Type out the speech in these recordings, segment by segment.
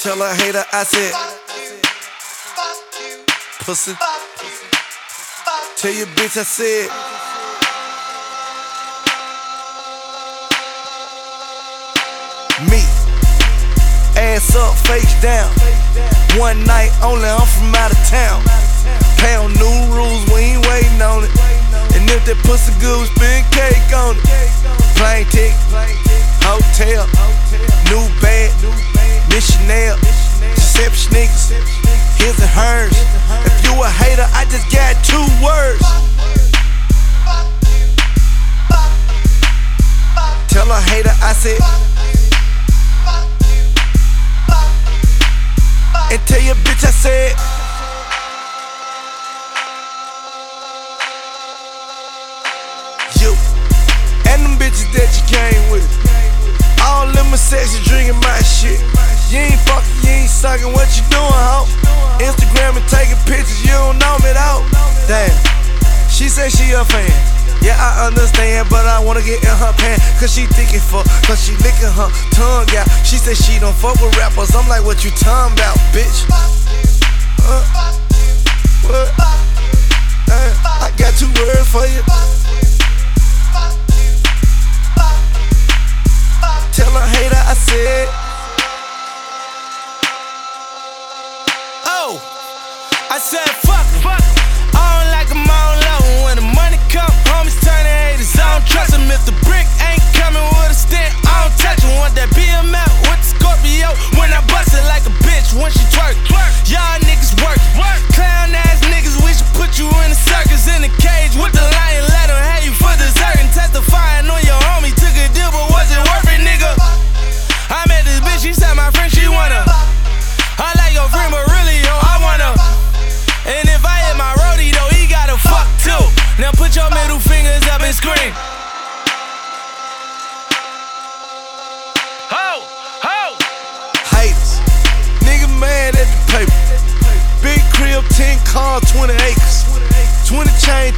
Tell a hater I said, pussy. Tell your bitch I said. Me, ass up, face down. One night only, I'm from out of town. Pound new rules, we ain't waiting on it. And if that pussy good, spin cake on it. Plane ticket, deception niggas, his and hers. If you a hater, I just got two words. Tell a hater I said. And tell your bitch I said. You and them bitches that you came with. All them sexy drinking my shit. Sucking, what you doing, ho? Instagram and taking pictures, you don't know me though. Damn, she say she a fan. Yeah, I understand, but I wanna get in her pants. Cause she thinking for, cause she licking her tongue out. She said she don't fuck with rappers. I'm like, what you talking about, bitch? Uh, what? Uh, I got two words for you. Tell a hater I said. Said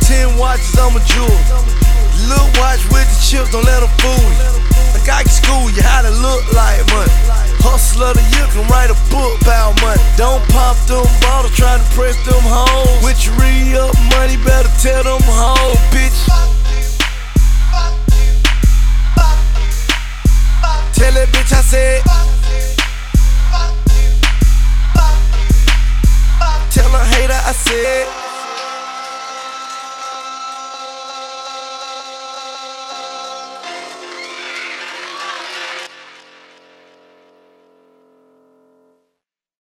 chain, 10 watches, I'm a jewel. Little watch with the chips, don't let them fool you. Like I can school you how to look like money. Hustler year can write a book about money. Don't pop them